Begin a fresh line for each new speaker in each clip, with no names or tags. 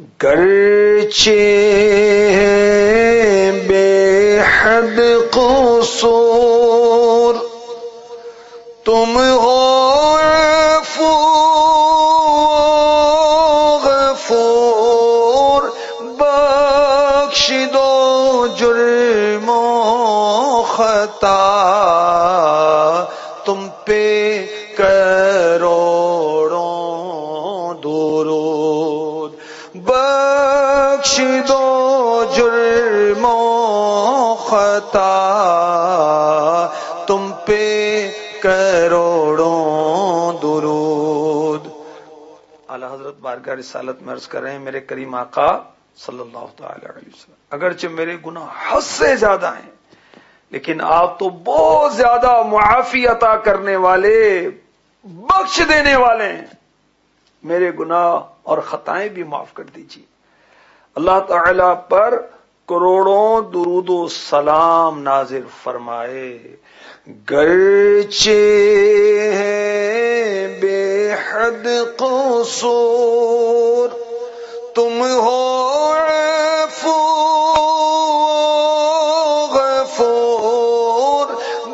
گرچے بے حد قصور، تم ہو غفور، بخش دو جرم و خطا، تم پہ کروڑوں بخش دو جرم و خطا تم پہ کروڑوں درود۔ اعلی حضرت بارگاہ رسالت میں عرض کر رہے ہیں، میرے کریم آقا صلی اللہ تعالی علیہ وسلم، اگرچہ میرے گناہ حد سے زیادہ ہیں، لیکن آپ تو بہت زیادہ معافی عطا کرنے والے، بخش دینے والے ہیں۔ میرے گناہ اور خطائیں بھی معاف کر دیجیے اللہ تعالی پر کروڑوں درود و سلام نازل فرمائے۔ گرچے بے حد قصور، تم ہو غفور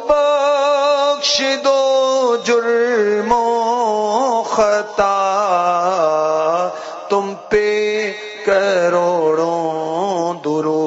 بخش دو جرم و خطا۔ تم پہ کروڑوں درو